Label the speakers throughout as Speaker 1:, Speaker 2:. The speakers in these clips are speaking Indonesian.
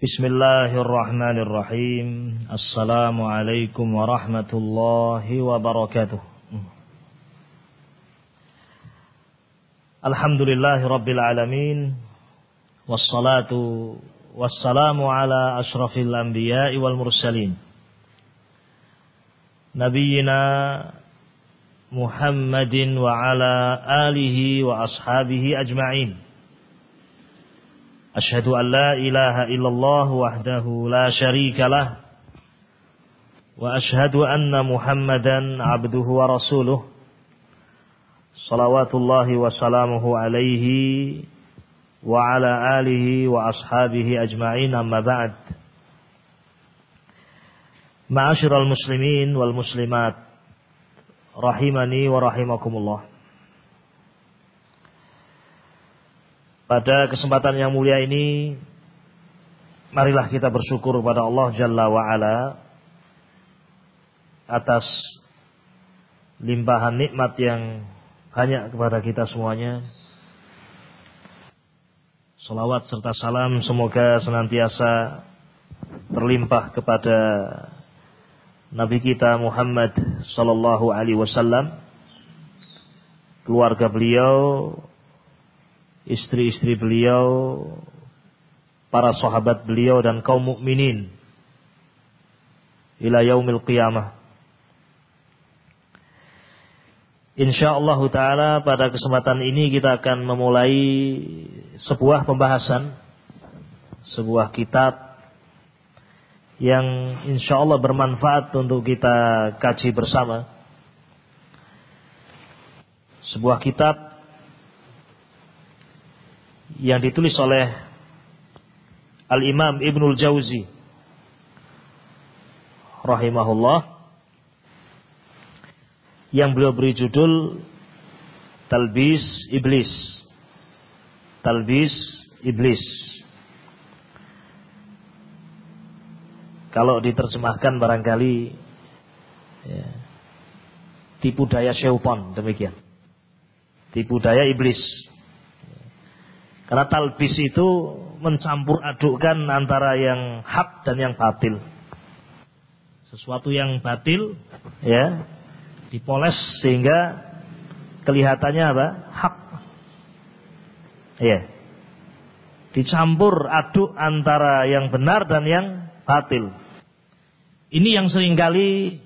Speaker 1: بسم الله الرحمن الرحيم. السلام عليكم ورحمة الله وبركاته. الحمد لله رب العالمين والصلاة والسلام على أشرف الأنبياء والمرسلين. نبينا محمد وعلى آله وأصحابه أجمعين. أشهد أن لا إله إلا الله وحده لا شريك له وأشهد أن محمدا عبده ورسوله. صلوات الله وسلامه عليه وعلى آله وأصحابه أجمعين أما بعد. معاشر المسلمين والمسلمات رحمني ورحمكم الله. Pada kesempatan yang mulia ini marilah kita bersyukur kepada Allah Jalla wa atas limpahan nikmat yang banyak kepada kita semuanya. Salawat serta salam semoga senantiasa terlimpah kepada Nabi kita Muhammad sallallahu alaihi wasallam, keluarga beliau, istri-istri beliau, para sahabat beliau dan kaum mukminin ila yaumil qiyamah. Insyaallah taala pada kesempatan ini kita akan memulai sebuah pembahasan sebuah kitab yang insyaallah bermanfaat untuk kita kaji bersama. Sebuah kitab yang ditulis oleh Al-Imam Ibnul Jauzi rahimahullah yang beliau beri judul Talbis Iblis. Talbis Iblis. Kalau diterjemahkan barangkali ya, tipu daya syaitan demikian. Tipu daya iblis. Karena talbis itu mencampur adukkan antara yang hak dan yang batil. Sesuatu yang batil ya dipoles sehingga kelihatannya apa? Hak. Ya. Dicampur aduk antara yang benar dan yang batil. Ini yang sering kali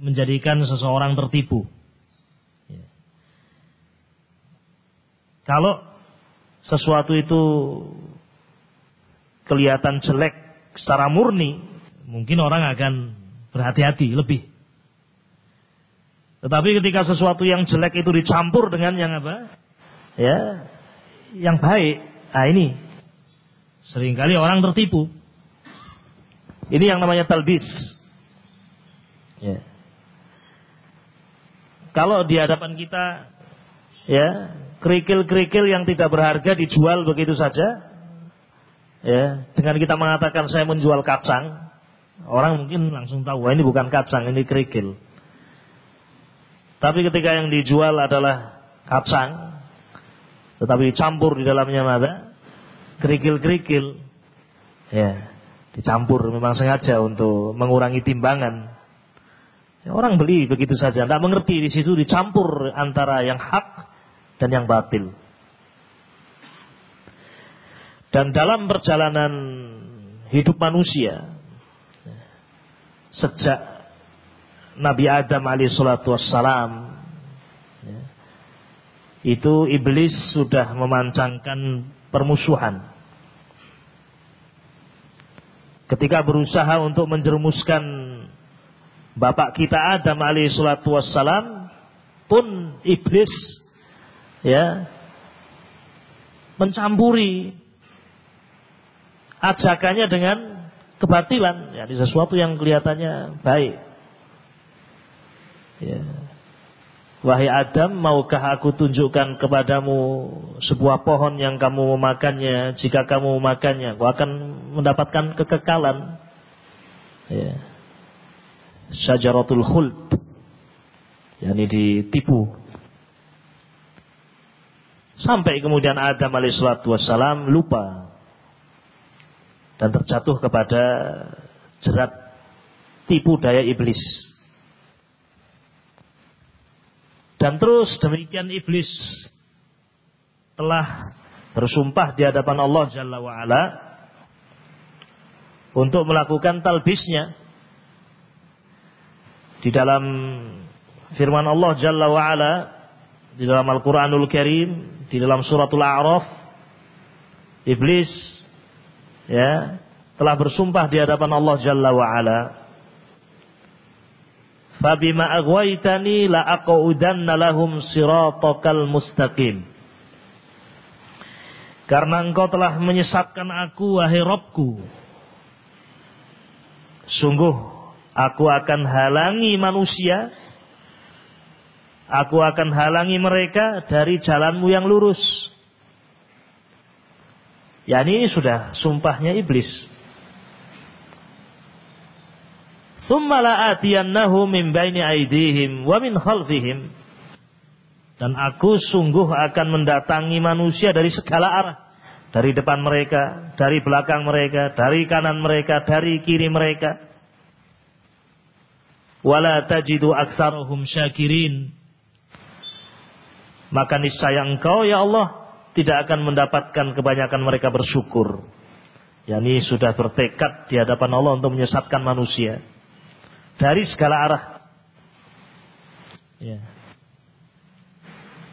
Speaker 1: menjadikan seseorang tertipu. Ya. Kalau sesuatu itu kelihatan jelek secara murni, mungkin orang akan berhati-hati lebih. Tetapi ketika sesuatu yang jelek itu dicampur dengan yang apa? Ya, yang baik. Nah ini sering kali orang tertipu. Ini yang namanya talbis. Ya. Kalau di hadapan kita ya kerikil-kerikil yang tidak berharga dijual begitu saja. Ya, dengan kita mengatakan saya menjual kacang, orang mungkin langsung tahu, wah ini bukan kacang, ini kerikil. Tapi ketika yang dijual adalah kacang, tetapi dicampur di dalamnya mana? Kerikil-kerikil. Ya, dicampur memang sengaja untuk mengurangi timbangan. Ya, orang beli begitu saja, tidak mengerti di situ dicampur antara yang hak dan yang batil. Dan dalam perjalanan hidup manusia sejak Nabi Adam alaihissalatu wassalam itu iblis sudah memancangkan permusuhan. Ketika berusaha untuk menjerumuskan bapak kita Adam alaihissalatu wassalam pun iblis ya mencampuri ajakannya dengan kebatilan ya di sesuatu yang kelihatannya baik ya Wahai Adam, maukah aku tunjukkan kepadamu sebuah pohon yang kamu memakannya? Jika kamu memakannya, kau akan mendapatkan kekekalan. Ya. Syajaratul khuld. Yani ditipu Sampai kemudian Adam alaihissalatu wassalam lupa. dan terjatuh kepada jerat tipu daya iblis. Dan terus demikian iblis telah bersumpah di hadapan Allah Jalla wa'ala untuk melakukan talbisnya di dalam firman Allah Jalla wa'ala di dalam Al-Quranul Karim di dalam suratul A'raf iblis ya telah bersumpah di hadapan Allah Jalla wa'ala. Fabima aghwaytani la aqudanna lahum siratakal mustaqim. Karena engkau telah menyesatkan aku wahai Rabbku Sungguh aku akan halangi manusia Aku akan halangi mereka dari jalanmu yang lurus. Ya ini sudah sumpahnya iblis. Min baini aidihim wa min khalfihim. Dan aku sungguh akan mendatangi manusia dari segala arah. Dari depan mereka, dari belakang mereka, dari kanan mereka, dari kiri mereka. Wala tajidu aksaruhum syakirin maka niscaya engkau ya Allah tidak akan mendapatkan kebanyakan mereka bersyukur. Yani sudah bertekad di hadapan Allah untuk menyesatkan manusia dari segala arah. Ya.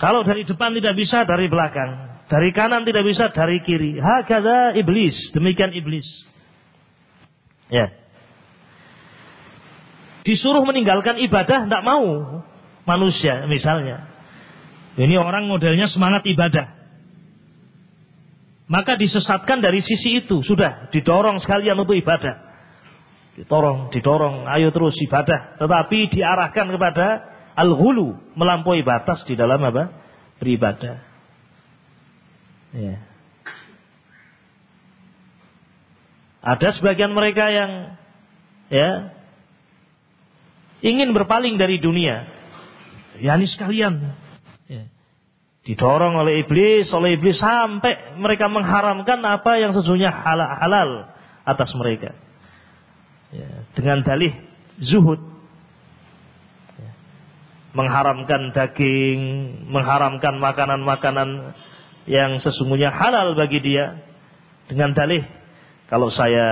Speaker 1: Kalau dari depan tidak bisa dari belakang, dari kanan tidak bisa dari kiri. Hakada iblis, demikian iblis. Ya. Disuruh meninggalkan ibadah tidak mau manusia misalnya. Ini orang modelnya semangat ibadah. Maka disesatkan dari sisi itu. Sudah, didorong sekalian untuk ibadah. Didorong, didorong, ayo terus ibadah. Tetapi diarahkan kepada al-ghulu. Melampaui batas di dalam apa? Beribadah. Ya. Ada sebagian mereka yang ya ingin berpaling dari dunia. Ya ini sekalian Ya. Didorong oleh iblis, oleh iblis sampai mereka mengharamkan apa yang sesungguhnya halal, halal atas mereka. Ya. Dengan dalih zuhud. Ya. Mengharamkan daging, mengharamkan makanan-makanan yang sesungguhnya halal bagi dia. Dengan dalih kalau saya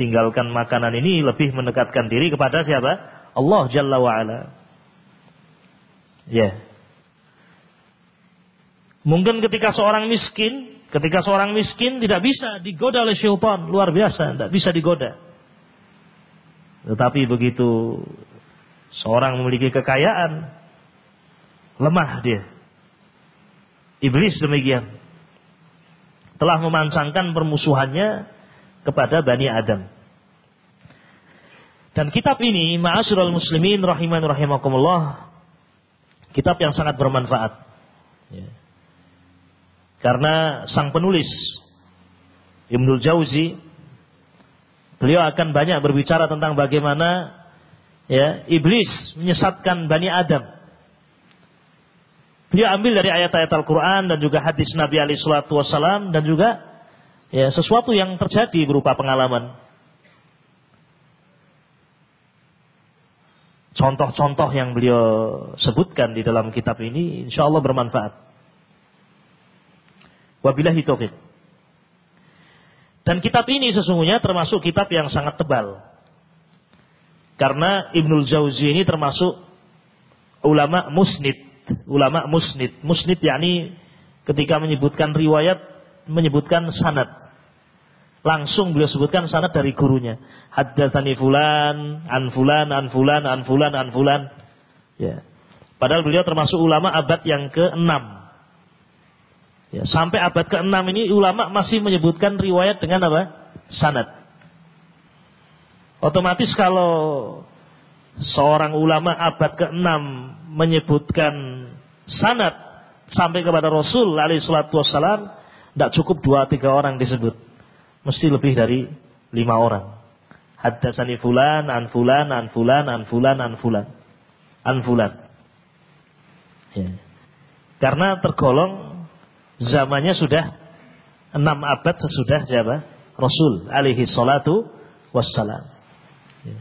Speaker 1: tinggalkan makanan ini lebih mendekatkan diri kepada siapa? Allah Jalla wa'ala. Ya. Mungkin ketika seorang miskin, ketika seorang miskin tidak bisa digoda oleh syaitan, luar biasa, tidak bisa digoda. Tetapi begitu seorang memiliki kekayaan, lemah dia. Iblis demikian. Telah memancangkan permusuhannya kepada Bani Adam. Dan kitab ini, Ma'asyiral Muslimin rahiman rahimakumullah, kitab yang sangat bermanfaat. Ya. Karena sang penulis Ibnul Jauzi beliau akan banyak berbicara tentang bagaimana ya iblis menyesatkan Bani Adam. Beliau ambil dari ayat-ayat Al-Quran dan juga hadis Nabi Ali Shallallahu Wasallam dan juga ya sesuatu yang terjadi berupa pengalaman. Contoh-contoh yang beliau sebutkan di dalam kitab ini insya Allah bermanfaat. Wabillahi taufik. Dan kitab ini sesungguhnya termasuk kitab yang sangat tebal. Karena Ibnul Jauzi ini termasuk ulama musnid. Ulama musnid. Musnid yakni ketika menyebutkan riwayat, menyebutkan sanad. Langsung beliau sebutkan sanad dari gurunya. Haddatsani fulan, an fulan, an fulan, an fulan, an fulan. Ya. Padahal beliau termasuk ulama abad yang ke-6 Ya, sampai abad ke-6 ini ulama masih menyebutkan riwayat dengan apa? Sanad. Otomatis kalau seorang ulama abad ke-6 menyebutkan sanad sampai kepada Rasul alaihi salatu wassalam, tidak cukup dua tiga orang disebut. Mesti lebih dari lima orang. Haddasani fulan, an fulan, an fulan, an fulan, an fulan. An fulan. Ya. Karena tergolong zamannya sudah enam abad sesudah siapa? Rasul alaihi salatu wassalam. Ya.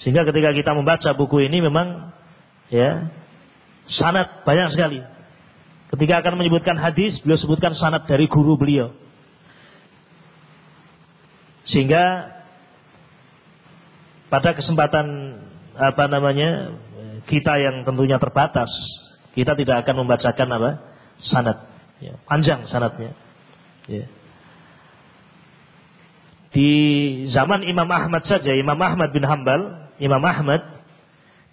Speaker 1: Sehingga ketika kita membaca buku ini memang ya sanat banyak sekali. Ketika akan menyebutkan hadis, beliau sebutkan sanat dari guru beliau. Sehingga pada kesempatan apa namanya kita yang tentunya terbatas, kita tidak akan membacakan apa sanat, ya, panjang sanatnya. Ya. Di zaman Imam Ahmad saja, Imam Ahmad bin Hambal, Imam Ahmad,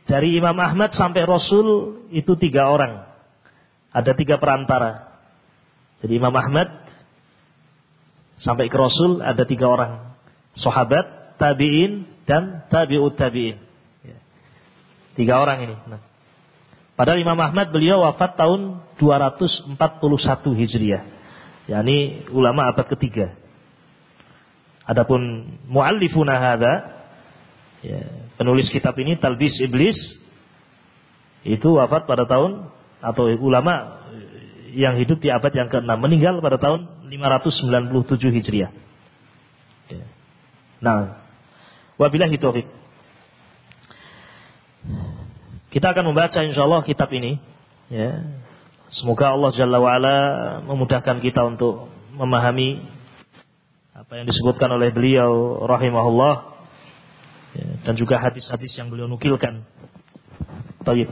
Speaker 1: dari Imam Ahmad sampai Rasul itu tiga orang. Ada tiga perantara. Jadi Imam Ahmad sampai ke Rasul ada tiga orang. Sahabat, tabi'in, dan tabi'ut tabi'in. Ya. Tiga orang ini. Nah. Padahal Imam Ahmad beliau wafat tahun 241 Hijriah. yakni ulama abad ketiga. Adapun muallifuna hadza ya, penulis kitab ini Talbis Iblis itu wafat pada tahun atau ulama yang hidup di abad yang ke-6 meninggal pada tahun 597 Hijriah. Ya. Nah, wabillahi taufik. Kita akan membaca insyaallah kitab ini ya. Semoga Allah Jalla wa'ala memudahkan kita untuk memahami apa yang disebutkan oleh beliau rahimahullah ya, dan juga hadis-hadis yang beliau nukilkan. Baik.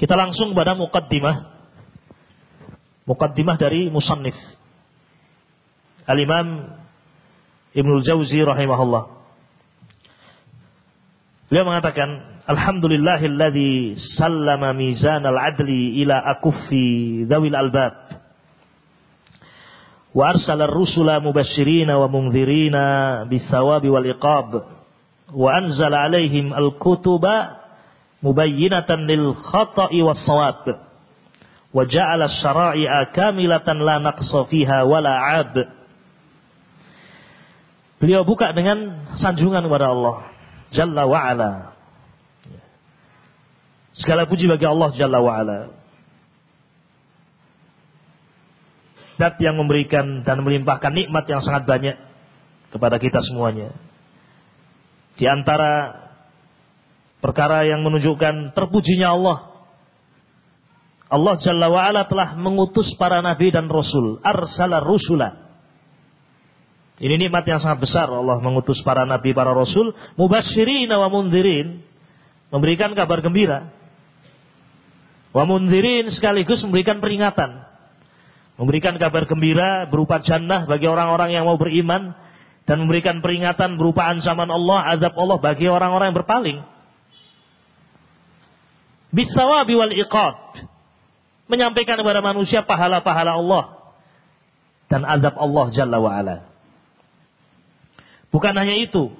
Speaker 1: Kita langsung kepada muqaddimah. Muqaddimah dari musannif. Al-Imam Ibnu Jauzi rahimahullah. Beliau mengatakan, Alhamdulillahilladzi sallama mizan al-adli ila akuffi dhawil albab wa arsala ar-rusula mubashshirina wa mundzirina bis-sawabi wal iqab wa anzala alaihim al-kutuba mubayyinatan lil khata'i was sawab wa ja'ala asy-syara'i'a kamilatan la naqsa fiha wala 'ab Beliau buka dengan sanjungan kepada Allah Jalla wa ala. Segala puji bagi Allah Jalla wa ala. Dat yang memberikan dan melimpahkan nikmat yang sangat banyak kepada kita semuanya. Di antara perkara yang menunjukkan terpujinya Allah. Allah Jalla wa'ala telah mengutus para nabi dan rasul. Arsala rusula. Ini nikmat yang sangat besar Allah mengutus para nabi, para rasul. Mubashirin wa mundirin. Memberikan kabar gembira. Wa mundirin sekaligus memberikan peringatan memberikan kabar gembira berupa jannah bagi orang-orang yang mau beriman dan memberikan peringatan berupa ancaman Allah, azab Allah bagi orang-orang yang berpaling. Bisawabi wal iqad. Menyampaikan kepada manusia pahala-pahala Allah dan azab Allah Jalla wa ala. Bukan hanya itu.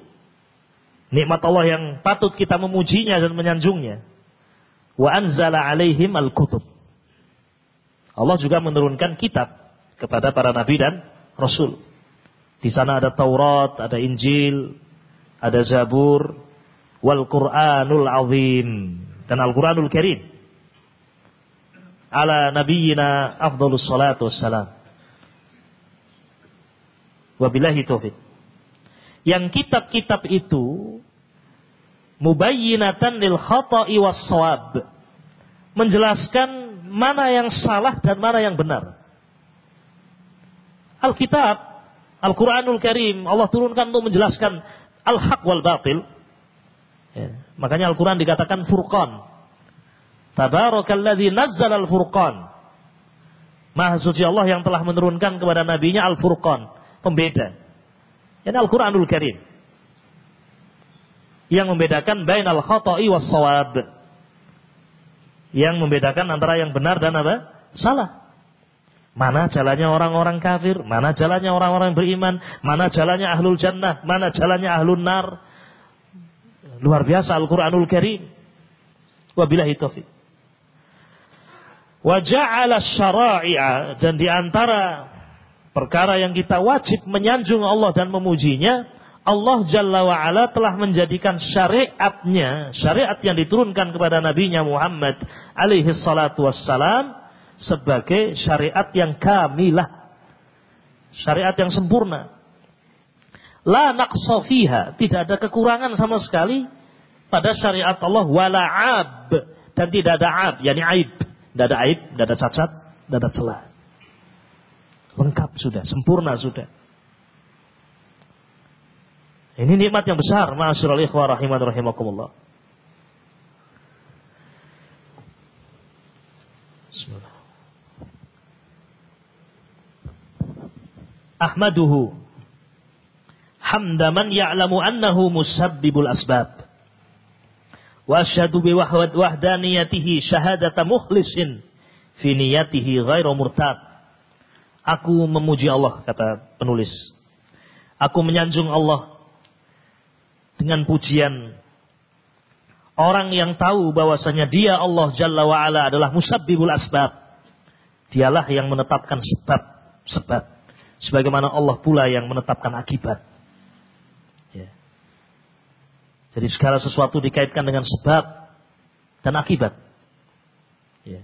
Speaker 1: Nikmat Allah yang patut kita memujinya dan menyanjungnya. Wa anzala alaihim al-kutub Allah juga menurunkan kitab kepada para nabi dan rasul. Di sana ada Taurat, ada Injil, ada Zabur, wal Qur'anul Azim dan Al-Qur'anul Karim. Ala nabiyyina afdhalus salatu wassalam. Wabillahi taufiq. Yang kitab-kitab itu mubayyinatan lil khata'i was sawab. Menjelaskan mana yang salah dan mana yang benar. Alkitab, Al-Quranul Karim, Allah turunkan untuk menjelaskan al-haq wal batil. Ya. Makanya Al-Quran dikatakan furqan. Tabarakalladzi nazzal al-furqan. Maha suci Allah yang telah menurunkan kepada nabinya al-furqan. Pembeda. Ini Al-Quranul Karim. Yang membedakan bain al-khata'i was sawab yang membedakan antara yang benar dan apa? Salah. Mana jalannya orang-orang kafir, mana jalannya orang-orang beriman, mana jalannya ahlul jannah, mana jalannya ahlul nar. Luar biasa Al-Quranul Karim. Wabillahi taufiq. Wa ja'ala syara'i'a dan di antara perkara yang kita wajib menyanjung Allah dan memujinya Allah Jalla wa'ala telah menjadikan syariatnya, syariat yang diturunkan kepada Nabi-Nya Muhammad alaihi salatu wassalam sebagai syariat yang kamilah. Syariat yang sempurna. La naqsa tidak ada kekurangan sama sekali pada syariat Allah wala ab dan tidak ada ab, yakni aib. Tidak ada aib, tidak ada cacat, tidak ada celah. Lengkap sudah, sempurna sudah. Ini nikmat yang besar, ma'asyiral ikhwah rahimat rahimakumullah. Bismillah. Ahmaduhu hamda man ya'lamu annahu musabbibul asbab. Wa asyhadu bi wahdaniyatihi syahadata mukhlisin fi niyatihi ghairu murtad. Aku memuji Allah kata penulis. Aku menyanjung Allah dengan pujian orang yang tahu bahwasanya dia Allah Jalla wa ala adalah musabbibul asbab. Dialah yang menetapkan sebab-sebab. Sebagaimana Allah pula yang menetapkan akibat. Jadi segala sesuatu dikaitkan dengan sebab dan akibat. Ya.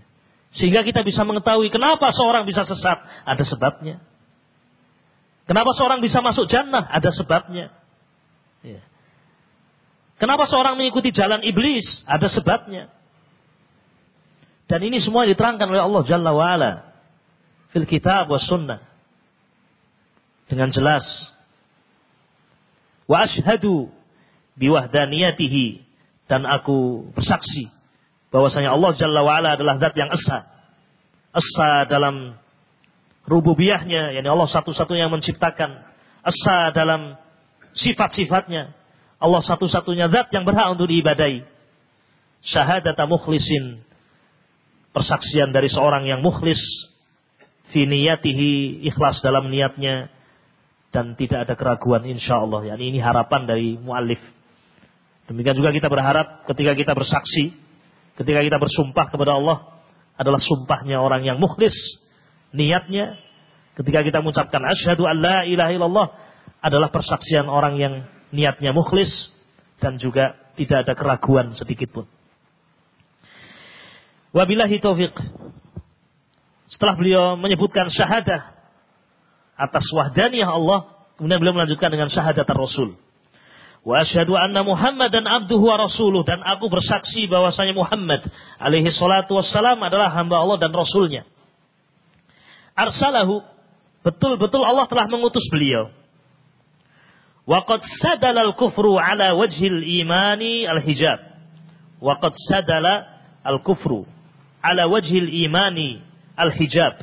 Speaker 1: Sehingga kita bisa mengetahui kenapa seorang bisa sesat, ada sebabnya. Kenapa seorang bisa masuk jannah, ada sebabnya. Ya. Kenapa seorang mengikuti jalan iblis, ada sebabnya. Dan ini semua diterangkan oleh Allah Jalla wa'ala. Fil kitab wa sunnah. Dengan jelas. Wa ashadu biwahdaniyatihi dan aku bersaksi bahwasanya Allah Jalla wa'ala adalah zat yang esa. Esa dalam rububiyahnya, yakni Allah satu-satunya yang menciptakan. Esa dalam sifat-sifatnya. Allah satu-satunya zat yang berhak untuk diibadai. Syahadata mukhlisin. Persaksian dari seorang yang mukhlis. Fi niyatihi ikhlas dalam niatnya. Dan tidak ada keraguan insya Allah. Yani ini harapan dari muallif Demikian juga kita berharap ketika kita bersaksi, ketika kita bersumpah kepada Allah adalah sumpahnya orang yang mukhlis niatnya ketika kita mengucapkan asyhadu an la ilaha illallah adalah persaksian orang yang niatnya mukhlis dan juga tidak ada keraguan sedikit pun. Wabillahi taufik. Setelah beliau menyebutkan syahadah atas wahdaniyah Allah, kemudian beliau melanjutkan dengan syahadat Rasul. Wa asyhadu anna Muhammadan abduhu wa rasuluh dan aku bersaksi bahwasanya Muhammad alaihi salatu wassalam adalah hamba Allah dan rasulnya. Arsalahu betul-betul Allah telah mengutus beliau. Wa qad sadala al-kufru ala wajhil imani al-hijab. Wa qad sadala al-kufru ala wajhil imani al-hijab.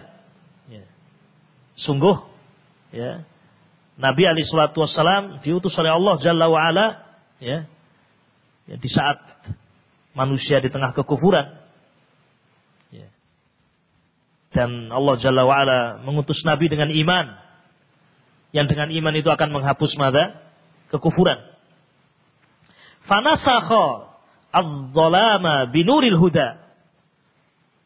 Speaker 1: Ya. Sungguh ya Nabi Ali Shallallahu Wasallam diutus oleh Allah Jalla wa Ala, ya, ya di saat manusia di tengah kekufuran. Ya. Dan Allah Jalla wa Ala mengutus Nabi dengan iman. Yang dengan iman itu akan menghapus mada? Kekufuran. Fanasakha al-zalama binuril huda.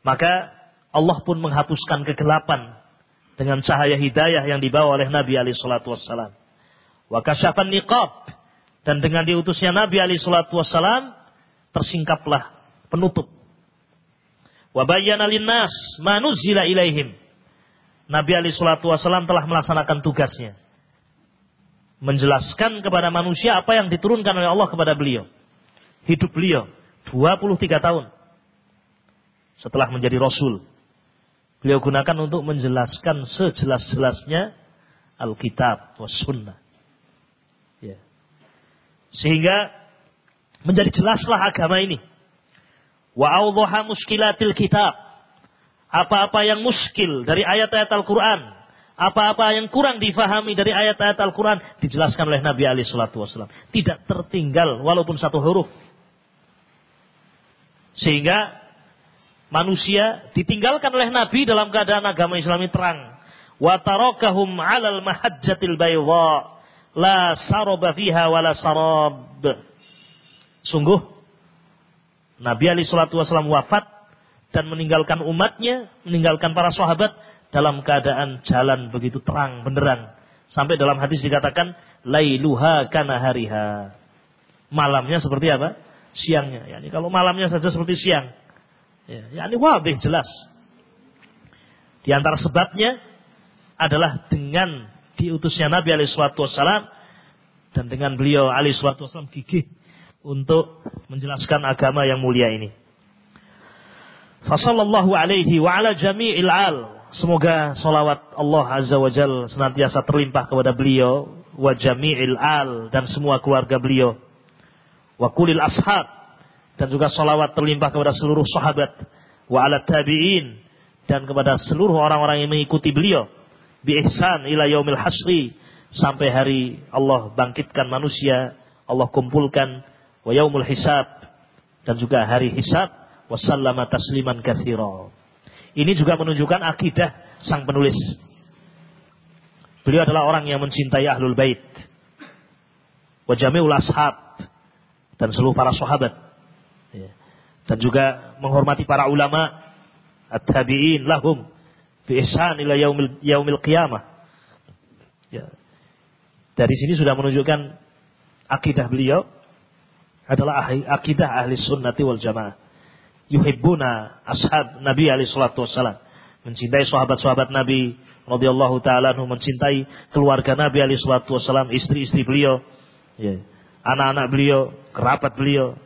Speaker 1: Maka Allah pun menghapuskan kegelapan dengan cahaya hidayah yang dibawa oleh Nabi Ali Shallallahu Wasallam. Wa kasyafan niqab dan dengan diutusnya Nabi Ali Shallallahu Wasallam tersingkaplah penutup. Wa bayyana linnas manuzila ilaihim. Nabi Ali Shallallahu Wasallam telah melaksanakan tugasnya. Menjelaskan kepada manusia apa yang diturunkan oleh Allah kepada beliau. Hidup beliau 23 tahun setelah menjadi Rasul beliau gunakan untuk menjelaskan sejelas-jelasnya Alkitab was sunnah. Ya. Sehingga menjadi jelaslah agama ini. Wa muskilatil kitab. Apa-apa yang muskil dari ayat-ayat Al-Quran. Apa-apa yang kurang difahami dari ayat-ayat Al-Quran. Dijelaskan oleh Nabi Ali Shallallahu Wasallam. Tidak tertinggal walaupun satu huruf. Sehingga manusia ditinggalkan oleh Nabi dalam keadaan agama Islam terang. Wa tarakahum 'alal mahajjatil bayda la saraba fiha wala sarab. Sungguh Nabi Ali Shallallahu Wasallam wafat dan meninggalkan umatnya, meninggalkan para sahabat dalam keadaan jalan begitu terang benderang. Sampai dalam hadis dikatakan lailuha kana hariha. Malamnya seperti apa? Siangnya. Yani kalau malamnya saja seperti siang, Ya, yakni wabih jelas. Di antara sebabnya adalah dengan diutusnya Nabi alaihi wasallam dan dengan beliau alaihi wasallam gigih untuk menjelaskan agama yang mulia ini. Fasallallahu alaihi wa ala jami'il al. Semoga salawat Allah Azza wa Jal senantiasa terlimpah kepada beliau wa jami'il al dan semua keluarga beliau. Wa kulil ashab dan juga salawat terlimpah kepada seluruh sahabat wa ala tabi'in dan kepada seluruh orang-orang yang mengikuti beliau bi ihsan ila yaumil hasri sampai hari Allah bangkitkan manusia, Allah kumpulkan wa yaumul hisab dan juga hari hisab wa sallama tasliman katsira. Ini juga menunjukkan akidah sang penulis. Beliau adalah orang yang mencintai ahlul bait. Wa jami'ul ashab dan seluruh para sahabat. Ya. Dan juga menghormati para ulama at-tabi'in lahum fi ihsan ila yaumil yaumil qiyamah. Ya. Dari sini sudah menunjukkan akidah beliau adalah akidah ahli sunnati wal jamaah. Yuhibbuna ashab Nabi alaihi salatu wassalam. Mencintai sahabat-sahabat Nabi radhiyallahu taala mencintai keluarga Nabi alaihi salatu wassalam, istri-istri beliau, ya. anak-anak beliau, kerabat beliau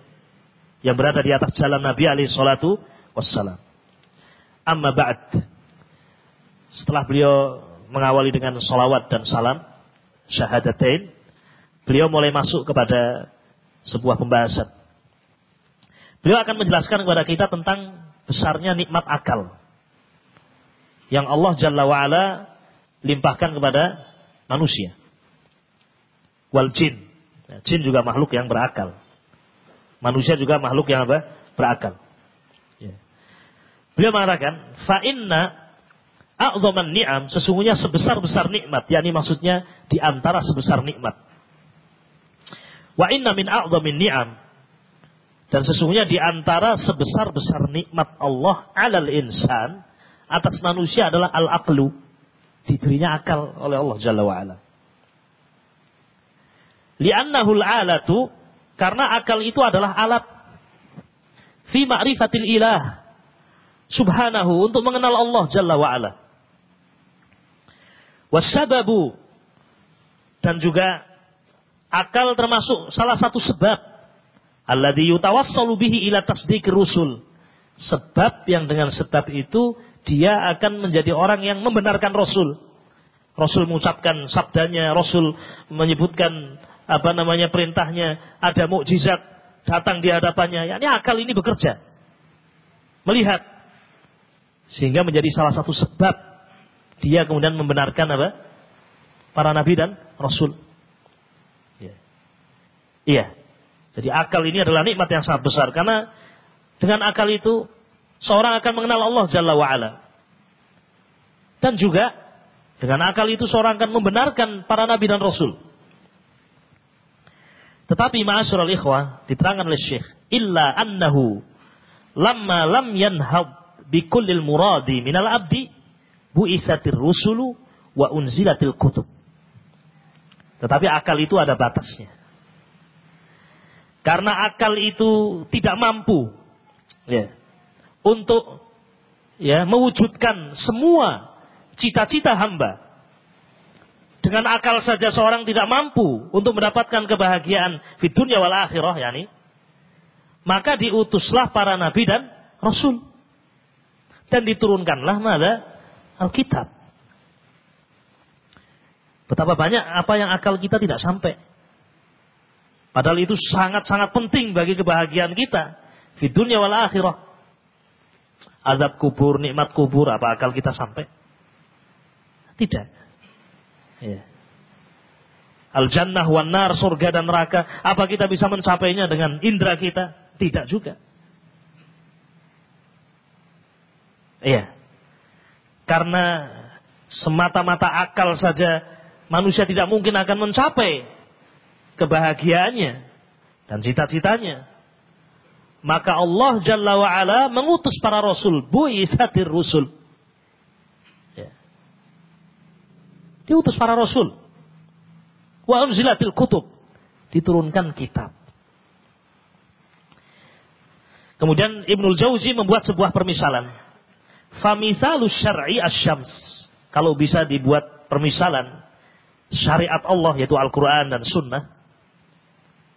Speaker 1: yang berada di atas jalan Nabi alaihi salatu wassalam. Amma ba'd. Setelah beliau mengawali dengan salawat dan salam, syahadatain, beliau mulai masuk kepada sebuah pembahasan. Beliau akan menjelaskan kepada kita tentang besarnya nikmat akal. Yang Allah Jalla wa'ala limpahkan kepada manusia. Wal jin. Ya, jin juga makhluk yang berakal. Manusia juga makhluk yang apa? Berakal. Ya. Beliau mengatakan, fa'inna a'zaman ni'am sesungguhnya sebesar-besar nikmat, yakni maksudnya di antara sebesar nikmat. Wa inna min a'zamin ni'am dan sesungguhnya di antara sebesar-besar nikmat Allah alal insan atas manusia adalah al-aqlu, diberinya akal oleh Allah Jalla wa ala. Li'annahu al-alatu karena akal itu adalah alat fi ma'rifatil ilah subhanahu untuk mengenal Allah Jalla wa ala. Wasababu dan juga akal termasuk salah satu sebab alladzi yutawassalu bihi ila tasdiq rusul. Sebab yang dengan sebab itu dia akan menjadi orang yang membenarkan Rasul. Rasul mengucapkan sabdanya, Rasul menyebutkan apa namanya perintahnya, ada mukjizat datang di hadapannya. Yani akal ini bekerja. Melihat sehingga menjadi salah satu sebab dia kemudian membenarkan apa? Para nabi dan rasul. Ya. Iya. Jadi akal ini adalah nikmat yang sangat besar karena dengan akal itu seorang akan mengenal Allah Jalla wa ala. Dan juga dengan akal itu seorang akan membenarkan para nabi dan rasul. Tetapi ma'asyiral ikhwah diterangkan oleh Syekh illa annahu lamma lam yanhab bi kullil muradi minal abdi bu'isatir rusulu wa unzilatil kutub. Tetapi akal itu ada batasnya. Karena akal itu tidak mampu ya, untuk ya mewujudkan semua cita-cita hamba. Dengan akal saja seorang tidak mampu untuk mendapatkan kebahagiaan di dunia wal akhirah yani. Maka diutuslah para nabi dan rasul. Dan diturunkanlah mana Alkitab. Betapa banyak apa yang akal kita tidak sampai. Padahal itu sangat-sangat penting bagi kebahagiaan kita. Di dunia wal akhirah. Azab kubur, nikmat kubur, apa akal kita sampai? Tidak. Ya. Al-jannah wan nar, surga dan neraka. Apa kita bisa mencapainya dengan indera kita? Tidak juga. Iya. Karena semata-mata akal saja manusia tidak mungkin akan mencapai kebahagiaannya dan cita-citanya. Maka Allah Jalla wa'ala mengutus para rasul. Bu'isatir rusul. Ya. Diutus para rasul. Wa unzilatil kutub. Diturunkan kitab. Kemudian Ibnul Jauzi membuat sebuah permisalan Famisalus syar'i asyams. Kalau bisa dibuat permisalan, syariat Allah yaitu Al-Quran dan Sunnah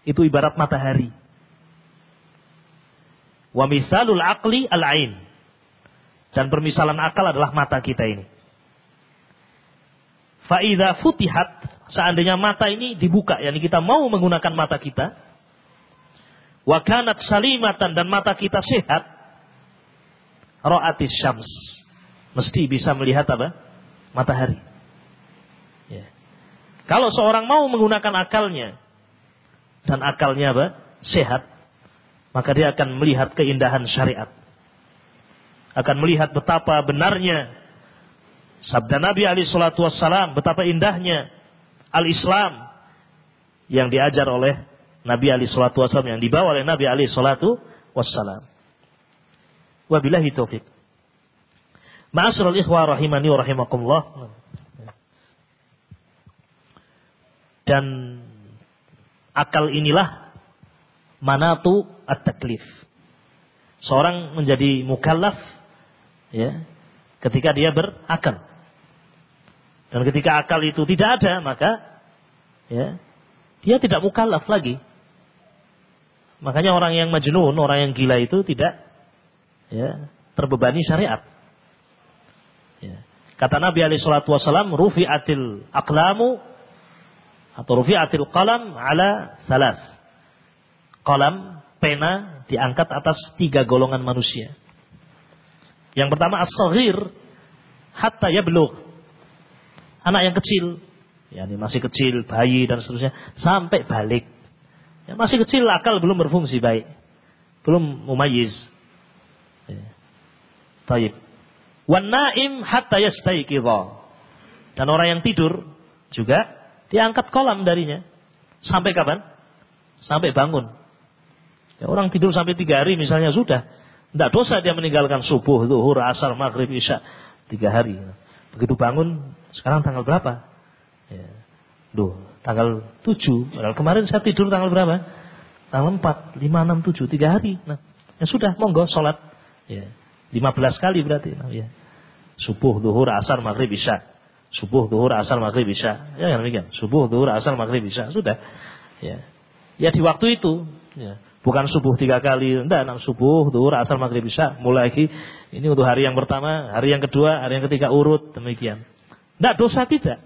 Speaker 1: itu ibarat matahari. Wa misalul aqli al-ain. Dan permisalan akal adalah mata kita ini. Fa'idha futihat, seandainya mata ini dibuka, yakni kita mau menggunakan mata kita, wakanat salimatan dan mata kita sehat, ro'atis syams. Mesti bisa melihat apa? Matahari. Ya. Kalau seorang mau menggunakan akalnya, dan akalnya apa? Sehat, maka dia akan melihat keindahan syariat. Akan melihat betapa benarnya Sabda Nabi Ali Shallallahu Wasallam betapa indahnya al-Islam yang diajar oleh Nabi Ali Shallallahu Wasallam yang dibawa oleh Nabi Ali Shallallahu Wasallam. Wabillahi taufiq. Ma'asyiral ikhwah rahimani wa rahimakumullah. Dan akal inilah manatu at-taklif. Seorang menjadi mukallaf ya, ketika dia berakal. Dan ketika akal itu tidak ada, maka ya, dia tidak mukallaf lagi. Makanya orang yang majnun, orang yang gila itu tidak ya, terbebani syariat. Ya. Kata Nabi alaihi salatu wasallam, rufi'atil aqlamu atau rufi'atil qalam ala salas. Qalam, pena diangkat atas tiga golongan manusia. Yang pertama as-saghir hatta yablugh anak yang kecil, ya ini masih kecil, bayi dan seterusnya, sampai balik. Ya, masih kecil akal belum berfungsi baik, belum mumayyiz. Ya. Taib. Wan naim hatta yastaiqidha. Dan orang yang tidur juga diangkat kolam darinya. Sampai kapan? Sampai bangun. Ya, orang tidur sampai tiga hari misalnya sudah. Tidak dosa dia meninggalkan subuh, zuhur, asar, maghrib, isya. Tiga hari. Begitu bangun, sekarang tanggal berapa? Ya. Duh, tanggal 7. Padahal kemarin saya tidur tanggal berapa? Tanggal 4, 5, 6, 7, 3 hari. Nah, ya sudah, monggo sholat. Ya. 15 kali berarti. Nah, ya. Subuh, duhur, asar, maghrib, isya. Subuh, duhur, asar, maghrib, isya. Ya, yang demikian. Subuh, duhur, asar, maghrib, isya. Sudah. Ya. Ya di waktu itu. Ya. Bukan subuh tiga kali, enggak, enam subuh, duhur, asar, maghrib, isya, mulai lagi. Ini untuk hari yang pertama, hari yang kedua, hari yang ketiga urut, demikian. Enggak dosa tidak.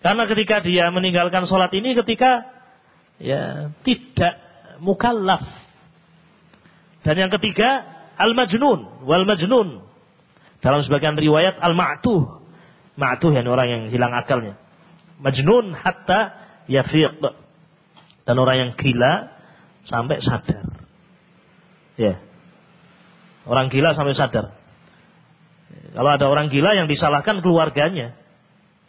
Speaker 1: Karena ketika dia meninggalkan sholat ini ketika ya tidak mukallaf. Dan yang ketiga, al-majnun, wal majnun. Dalam sebagian riwayat al-ma'tuh. Ma'tuh yang orang yang hilang akalnya. Majnun hatta yafiq. Dan orang yang gila sampai sadar. Ya. Orang gila sampai sadar. Kalau ada orang gila yang disalahkan keluarganya.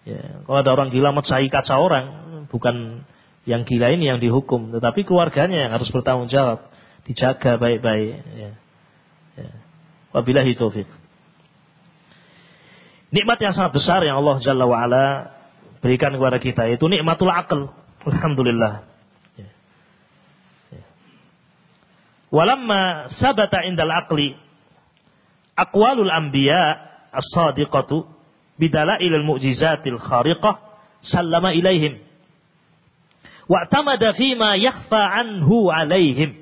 Speaker 1: Ya. Kalau ada orang gila mecahi kaca orang, bukan yang gila ini yang dihukum, tetapi keluarganya yang harus bertanggung jawab, dijaga baik-baik. Ya. Ya. Wabillahi taufik. Nikmat yang sangat besar yang Allah Jalla wa'ala berikan kepada kita itu nikmatul akal. Alhamdulillah. Walamma sabata indal aqli aqwalul anbiya as-sadiqatu bidalailil mu'jizatil khariqah sallama ilaihim wa'tamada fima yakhfa anhu alaihim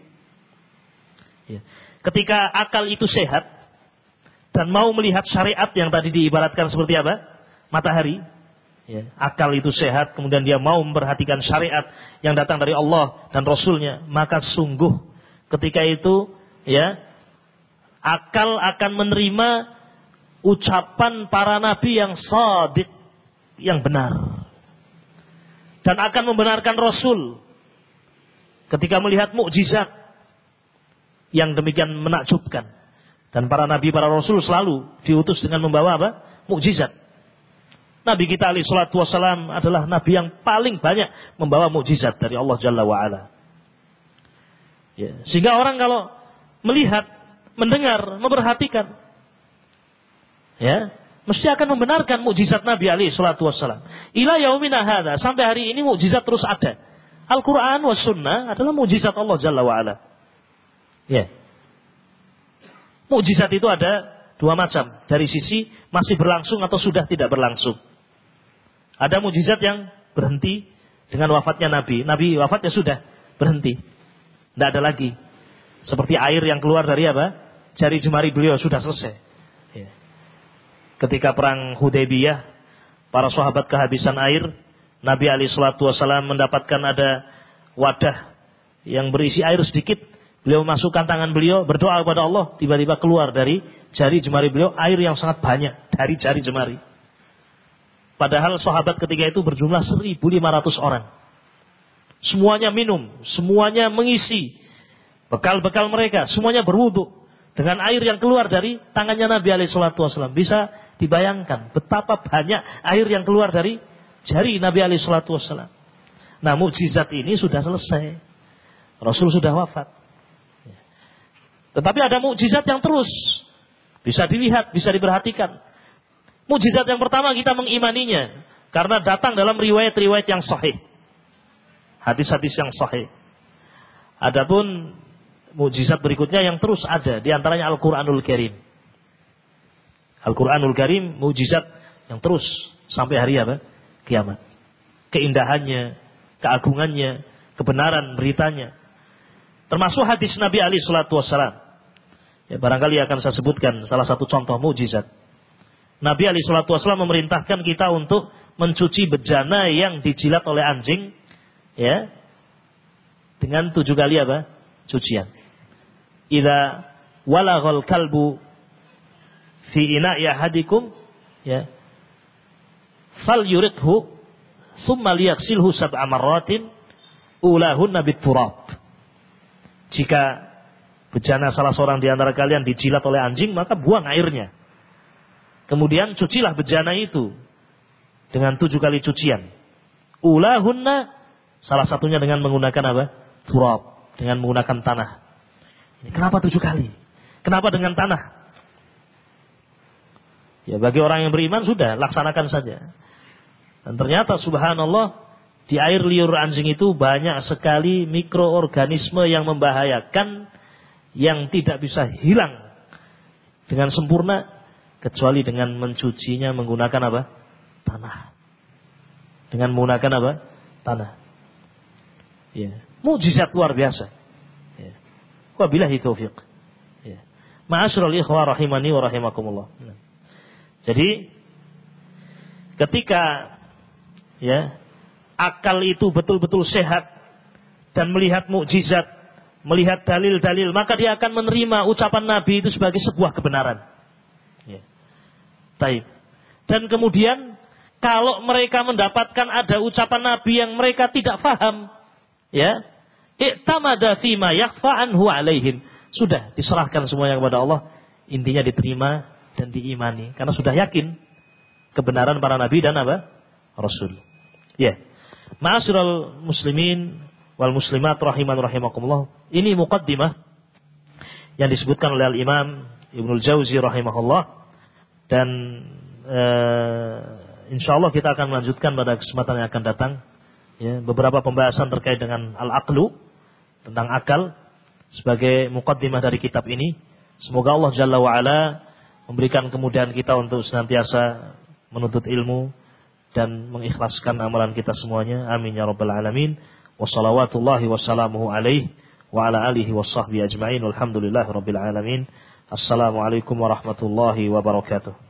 Speaker 1: ya. ketika akal itu sehat dan mau melihat syariat yang tadi diibaratkan seperti apa? Matahari. Ya, akal itu sehat kemudian dia mau memperhatikan syariat yang datang dari Allah dan Rasulnya. Maka sungguh ketika itu ya akal akan menerima ucapan para nabi yang sadik yang benar. Dan akan membenarkan rasul. Ketika melihat mukjizat yang demikian menakjubkan dan para nabi para rasul selalu diutus dengan membawa apa mukjizat Nabi kita alaihi salatu wasalam adalah nabi yang paling banyak membawa mukjizat dari Allah Jalla wa ala. Ya. Sehingga orang kalau melihat, mendengar, memperhatikan, ya, mesti akan membenarkan mukjizat Nabi Ali Shallallahu Wasallam. Ila yaumina hada sampai hari ini mukjizat terus ada. Al-Quran was Sunnah adalah mukjizat Allah Jalla wa ala. Ya. Mukjizat itu ada dua macam. Dari sisi masih berlangsung atau sudah tidak berlangsung. Ada mujizat yang berhenti dengan wafatnya Nabi. Nabi wafatnya sudah berhenti. Tidak ada lagi. Seperti air yang keluar dari apa? Jari jemari beliau sudah selesai. Ya. Ketika perang Hudaybiyah, para sahabat kehabisan air, Nabi Ali Shallallahu Wasallam mendapatkan ada wadah yang berisi air sedikit. Beliau masukkan tangan beliau, berdoa kepada Allah, tiba-tiba keluar dari jari jemari beliau air yang sangat banyak dari jari jemari. Padahal sahabat ketiga itu berjumlah 1.500 orang. Semuanya minum, semuanya mengisi bekal-bekal mereka, semuanya berwudu dengan air yang keluar dari tangannya Nabi alaihi wasallam. Bisa dibayangkan betapa banyak air yang keluar dari jari Nabi alaihi wasallam. Nah, mukjizat ini sudah selesai. Rasul sudah wafat. Tetapi ada mukjizat yang terus bisa dilihat, bisa diperhatikan. Mujizat yang pertama kita mengimaninya karena datang dalam riwayat-riwayat yang sahih. Hadis-hadis yang sahih. Adapun mujizat berikutnya yang terus ada di antaranya Al-Qur'anul Karim. Al-Qur'anul Karim mujizat yang terus sampai hari apa? Kiamat. Keindahannya, keagungannya, kebenaran beritanya. Termasuk hadis Nabi Ali Shallallahu Wasallam. Ya, barangkali akan saya sebutkan salah satu contoh mujizat. Nabi Ali Shallallahu Wasallam memerintahkan kita untuk mencuci bejana yang dijilat oleh anjing, ya, dengan tujuh kali apa? Cucian. Ida walaghal kalbu fi ina hadikum, ya, fal yurikhu, summa liyaghsilhu sab'a marratin, ulahun nabi turab. Jika bejana salah seorang di antara kalian dijilat oleh anjing, maka buang airnya Kemudian cucilah bejana itu dengan tujuh kali cucian. Ulahunna salah satunya dengan menggunakan apa? Turab, dengan menggunakan tanah. Kenapa tujuh kali? Kenapa dengan tanah? Ya bagi orang yang beriman sudah laksanakan saja. Dan ternyata subhanallah di air liur anjing itu banyak sekali mikroorganisme yang membahayakan yang tidak bisa hilang dengan sempurna kecuali dengan mencucinya menggunakan apa? Tanah. Dengan menggunakan apa? Tanah. Ya. Mujizat luar biasa. Ya. Wabillahi taufiq. Ya. Ma'asyiral ikhwah rahimani wa rahimakumullah. Nah. Jadi ketika ya akal itu betul-betul sehat dan melihat mukjizat, melihat dalil-dalil, maka dia akan menerima ucapan Nabi itu sebagai sebuah kebenaran. Taib. Dan kemudian kalau mereka mendapatkan ada ucapan Nabi yang mereka tidak faham, ya, i'tamada fima yakhfa anhu alaihim. Sudah diserahkan semuanya kepada Allah, intinya diterima dan diimani karena sudah yakin kebenaran para nabi dan apa? Rasul. Ya. Ma'asyiral muslimin wal muslimat rahiman rahimakumullah. Ini muqaddimah yang disebutkan oleh Al-Imam Ibnul Jauzi rahimahullah dan uh, insya Allah kita akan melanjutkan pada kesempatan yang akan datang ya, beberapa pembahasan terkait dengan al-aqlu tentang akal sebagai mukaddimah dari kitab ini. Semoga Allah Jalla wa memberikan kemudahan kita untuk senantiasa menuntut ilmu dan mengikhlaskan amalan kita semuanya. Amin ya rabbal alamin. Wassalawatullahi wassalamuhu alaihi wa ala alihi wa sahbihi ajma'in. Walhamdulillahi rabbil alamin. Assalamualaikum warahmatullahi wabarakatuh.